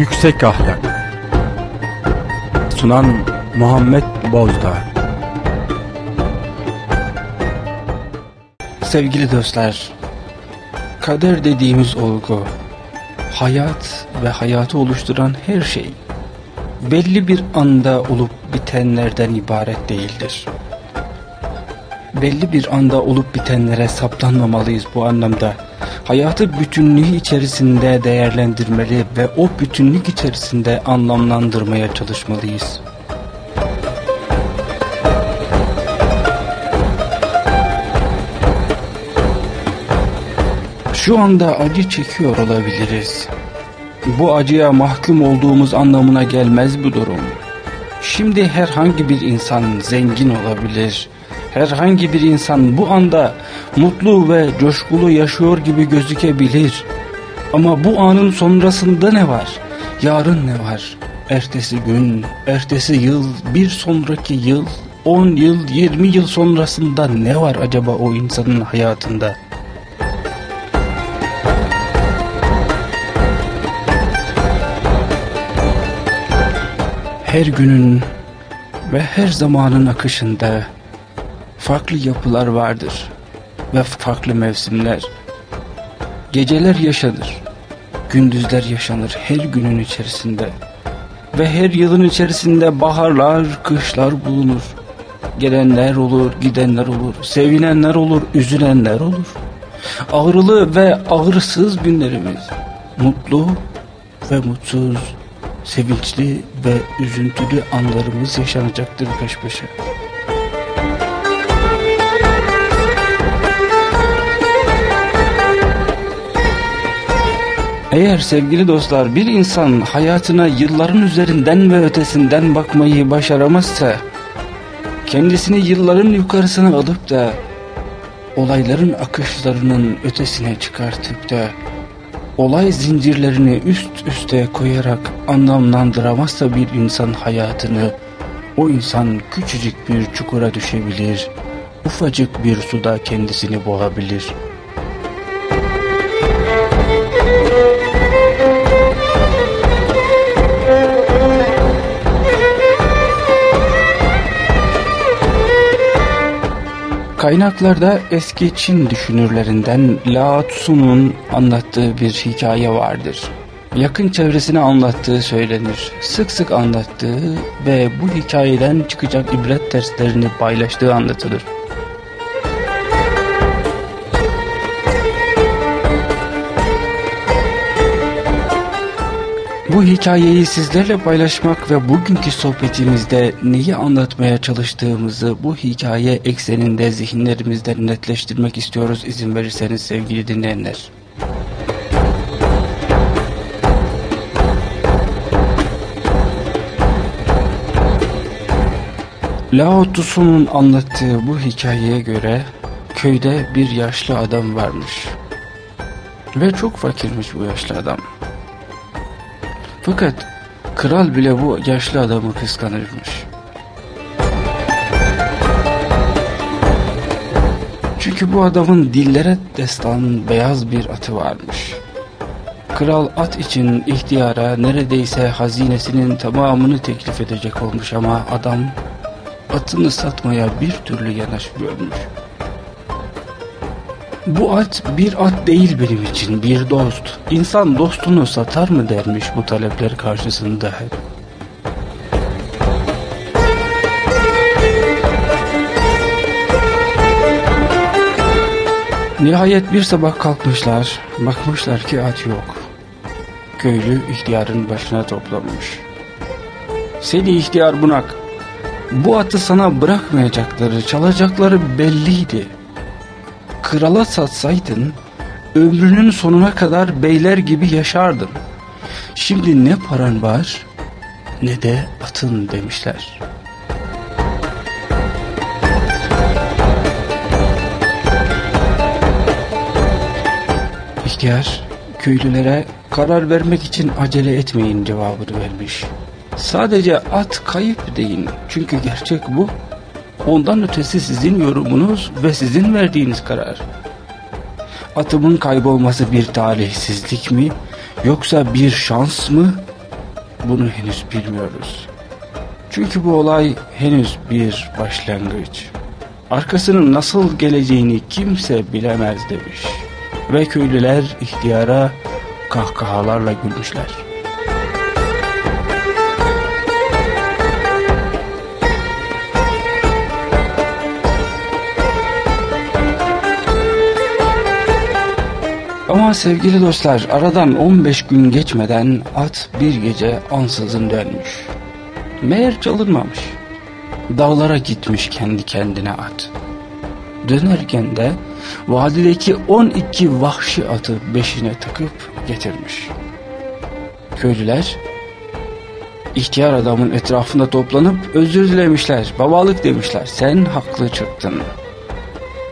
Yüksek Ahlak Sunan Muhammed Bozdağ Sevgili dostlar, kader dediğimiz olgu, hayat ve hayatı oluşturan her şey, belli bir anda olup bitenlerden ibaret değildir. Belli bir anda olup bitenlere saplanmamalıyız bu anlamda. Hayatı bütünlüğü içerisinde değerlendirmeli ve o bütünlük içerisinde anlamlandırmaya çalışmalıyız. Şu anda acı çekiyor olabiliriz. Bu acıya mahkum olduğumuz anlamına gelmez bu durum. Şimdi herhangi bir insan zengin olabilir. Herhangi bir insan bu anda mutlu ve coşkulu yaşıyor gibi gözükebilir. Ama bu anın sonrasında ne var? Yarın ne var? Ertesi gün, ertesi yıl, bir sonraki yıl, 10 yıl, 20 yıl sonrasında ne var acaba o insanın hayatında? Her günün ve her zamanın akışında farklı yapılar vardır ve farklı mevsimler. Geceler yaşanır, gündüzler yaşanır her günün içerisinde. Ve her yılın içerisinde baharlar, kışlar bulunur. Gelenler olur, gidenler olur, sevinenler olur, üzülenler olur. Ağrılı ve ağrısız günlerimiz, mutlu ve mutsuz, sevinçli ve üzüntülü anlarımız yaşanacaktır peş peşe. Eğer sevgili dostlar bir insan hayatına yılların üzerinden ve ötesinden bakmayı başaramazsa, kendisini yılların yukarısına alıp da olayların akışlarının ötesine çıkartıp da olay zincirlerini üst üste koyarak anlamlandıramazsa bir insan hayatını, o insan küçücük bir çukura düşebilir, ufacık bir suda kendisini boğabilir. Kaynaklarda eski Çin düşünürlerinden Lao Tzu'nun anlattığı bir hikaye vardır. Yakın çevresine anlattığı söylenir. Sık sık anlattığı ve bu hikayeden çıkacak ibret derslerini paylaştığı anlatılır. Bu hikayeyi sizlerle paylaşmak ve bugünkü sohbetimizde neyi anlatmaya çalıştığımızı bu hikaye ekseninde zihinlerimizde netleştirmek istiyoruz izin verirseniz sevgili dinleyenler. Lao Tzu'nun anlattığı bu hikayeye göre köyde bir yaşlı adam varmış. Ve çok fakirmiş bu yaşlı adam. Fakat kral bile bu yaşlı adamı kıskanırmış. Çünkü bu adamın dillere destan beyaz bir atı varmış. Kral at için ihtiyara neredeyse hazinesinin tamamını teklif edecek olmuş ama adam atını satmaya bir türlü yanaşmıyormuş. Bu at bir at değil benim için bir dost. İnsan dostunu satar mı dermiş bu talepler karşısında. Nihayet bir sabah kalkmışlar, bakmışlar ki at yok. Köylü ihtiyarın başına toplamış. Seni ihtiyar bunak, bu atı sana bırakmayacakları, çalacakları belliydi krala satsaydın ömrünün sonuna kadar beyler gibi yaşardın. Şimdi ne paran var ne de atın demişler. İhtiyar köylülere karar vermek için acele etmeyin cevabını vermiş. Sadece at kayıp deyin çünkü gerçek bu. Ondan ötesi sizin yorumunuz ve sizin verdiğiniz karar. Atımın kaybolması bir talihsizlik mi? Yoksa bir şans mı? bunu henüz bilmiyoruz. Çünkü bu olay henüz bir başlangıç. Arkasının nasıl geleceğini kimse bilemez demiş. Ve köylüler ihtiyara kahkahalarla gülmüşler. Sevgili dostlar aradan 15 gün geçmeden at bir gece ansızın dönmüş. Meğer çalınmamış. Dağlara gitmiş kendi kendine at. Dönerken de vadideki 12 vahşi atı beşine takıp getirmiş. Köylüler ihtiyar adamın etrafında toplanıp özür dilemişler, babalık demişler. Sen haklı çıktın.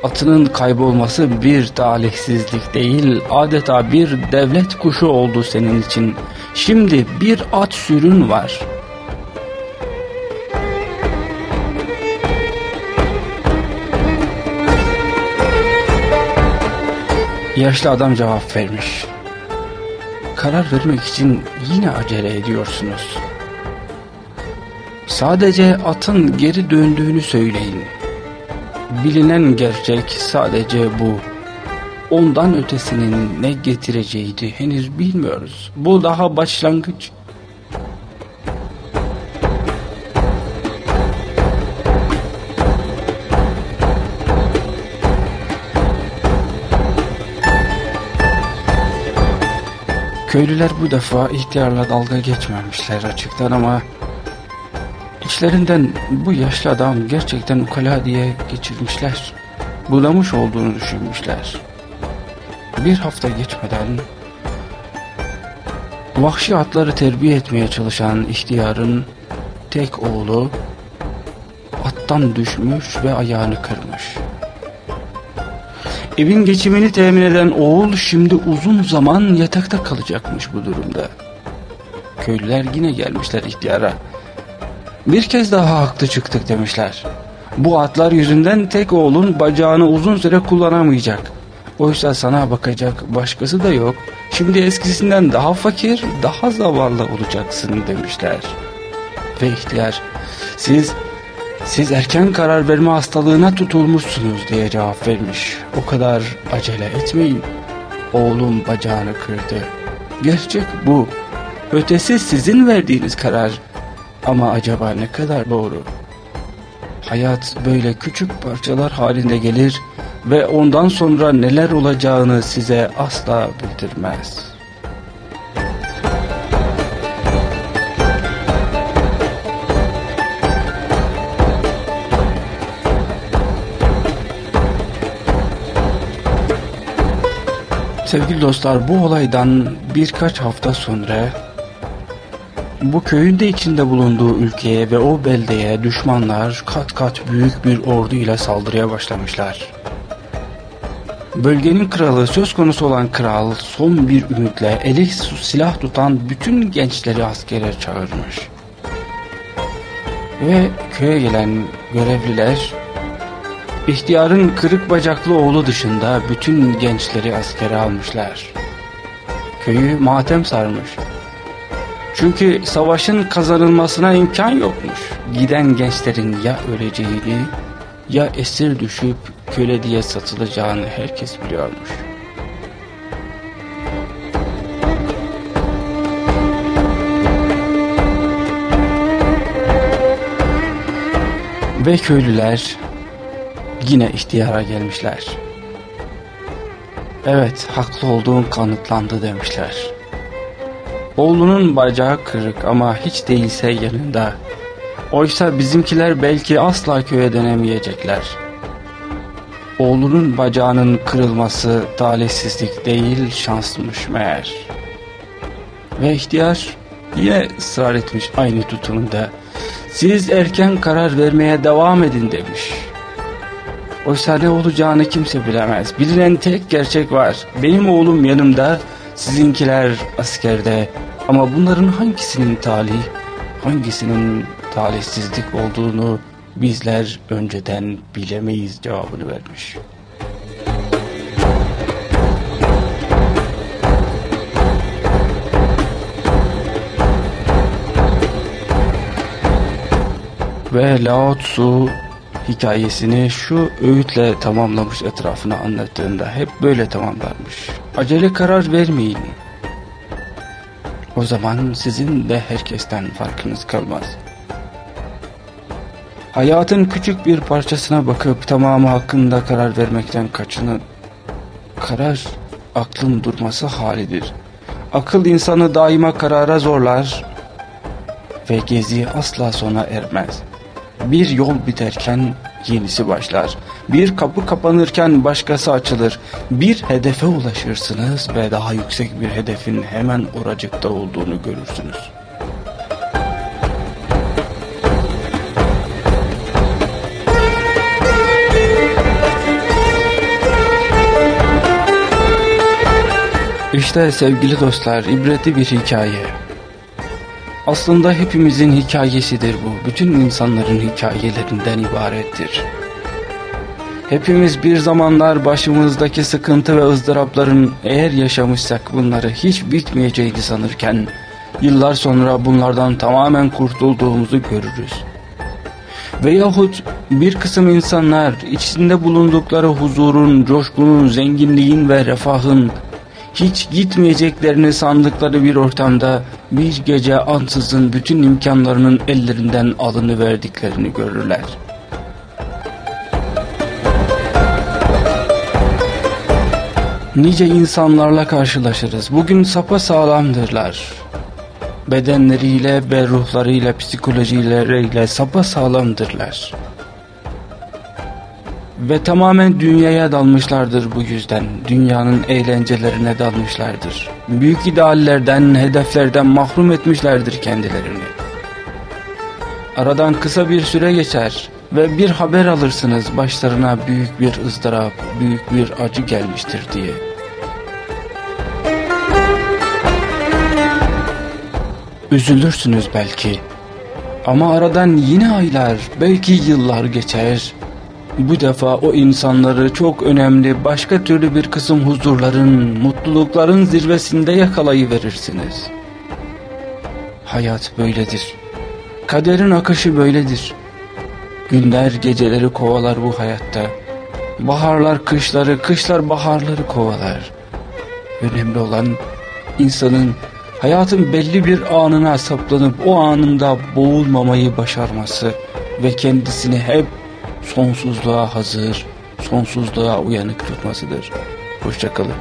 Atının kaybolması bir talihsizlik değil, adeta bir devlet kuşu oldu senin için. Şimdi bir at sürün var. Yaşlı adam cevap vermiş. Karar vermek için yine acele ediyorsunuz. Sadece atın geri döndüğünü söyleyin. Bilinen gerçek sadece bu. Ondan ötesinin ne getireceğiydi henüz bilmiyoruz. Bu daha başlangıç. Köylüler bu defa ihtiyarla dalga geçmemişler açıktan ama içlerinden bu yaşlı adam gerçekten ukala diye geçirmişler. Bulamış olduğunu düşünmüşler. Bir hafta geçmeden vahşi atları terbiye etmeye çalışan ihtiyarın tek oğlu attan düşmüş ve ayağını kırmış. Evin geçimini temin eden oğul şimdi uzun zaman yatakta kalacakmış bu durumda. Köylüler yine gelmişler ihtiyara. Bir kez daha haklı çıktık demişler. Bu atlar yüzünden tek oğlun bacağını uzun süre kullanamayacak. Oysa sana bakacak başkası da yok. Şimdi eskisinden daha fakir, daha zavallı olacaksın demişler. Ve ihtiyar, siz siz erken karar verme hastalığına tutulmuşsunuz diye cevap vermiş. O kadar acele etmeyin. Oğlum bacağını kırdı. Gerçek bu. Ötesi sizin verdiğiniz karar. Ama acaba ne kadar doğru? Hayat böyle küçük parçalar halinde gelir ve ondan sonra neler olacağını size asla bildirmez.'' Sevgili dostlar bu olaydan birkaç hafta sonra bu köyün de içinde bulunduğu ülkeye ve o beldeye düşmanlar kat kat büyük bir ordu ile saldırıya başlamışlar. Bölgenin kralı söz konusu olan kral son bir ümitle eli silah tutan bütün gençleri askere çağırmış. Ve köye gelen görevliler İhtiyarın kırık bacaklı oğlu dışında bütün gençleri askere almışlar. Köyü matem sarmış. Çünkü savaşın kazanılmasına imkan yokmuş. Giden gençlerin ya öleceğini ya esir düşüp köle diye satılacağını herkes biliyormuş. Ve köylüler yine ihtiyara gelmişler. Evet haklı olduğum kanıtlandı demişler. Oğlunun bacağı kırık ama hiç değilse yanında. Oysa bizimkiler belki asla köye dönemeyecekler. Oğlunun bacağının kırılması talihsizlik değil şansmış meğer. Ve ihtiyar yine ısrar etmiş aynı tutumunda. Siz erken karar vermeye devam edin demiş. Oysa ne olacağını kimse bilemez. Bilinen tek gerçek var. Benim oğlum yanımda, sizinkiler askerde. Ama bunların hangisinin talih, hangisinin talihsizlik olduğunu bizler önceden bilemeyiz cevabını vermiş. Ve Lao Tzu hikayesini şu öğütle tamamlamış etrafına anlattığında hep böyle tamamlarmış. Acele karar vermeyin. O zaman sizin de herkesten farkınız kalmaz. Hayatın küçük bir parçasına bakıp tamamı hakkında karar vermekten kaçının. Karar aklın durması halidir. Akıl insanı daima karara zorlar ve gezi asla sona ermez. Bir yol biterken yenisi başlar. Bir kapı kapanırken başkası açılır. Bir hedefe ulaşırsınız ve daha yüksek bir hedefin hemen oracıkta olduğunu görürsünüz. İşte sevgili dostlar ibretli bir hikaye. Aslında hepimizin hikayesidir bu. Bütün insanların hikayelerinden ibarettir. Hepimiz bir zamanlar başımızdaki sıkıntı ve ızdırapların eğer yaşamışsak bunları hiç bitmeyeceğini sanırken yıllar sonra bunlardan tamamen kurtulduğumuzu görürüz. Veyahut bir kısım insanlar içinde bulundukları huzurun, coşkunun, zenginliğin ve refahın hiç gitmeyeceklerini sandıkları bir ortamda bir gece ansızın bütün imkanlarının ellerinden alını verdiklerini görürler. Nice insanlarla karşılaşırız. Bugün sapa sağlamdırlar. Bedenleriyle ve ruhlarıyla, psikolojileriyle sapa sağlamdırlar ve tamamen dünyaya dalmışlardır bu yüzden. Dünyanın eğlencelerine dalmışlardır. Büyük ideallerden, hedeflerden mahrum etmişlerdir kendilerini. Aradan kısa bir süre geçer ve bir haber alırsınız başlarına büyük bir ızdırap, büyük bir acı gelmiştir diye. Üzülürsünüz belki. Ama aradan yine aylar, belki yıllar geçer bu defa o insanları çok önemli başka türlü bir kısım huzurların, mutlulukların zirvesinde yakalayıverirsiniz. Hayat böyledir. Kaderin akışı böyledir. Günler geceleri kovalar bu hayatta. Baharlar kışları, kışlar baharları kovalar. Önemli olan insanın hayatın belli bir anına saplanıp o anında boğulmamayı başarması ve kendisini hep sonsuzluğa hazır, sonsuzluğa uyanık tutmasıdır. Hoşçakalın.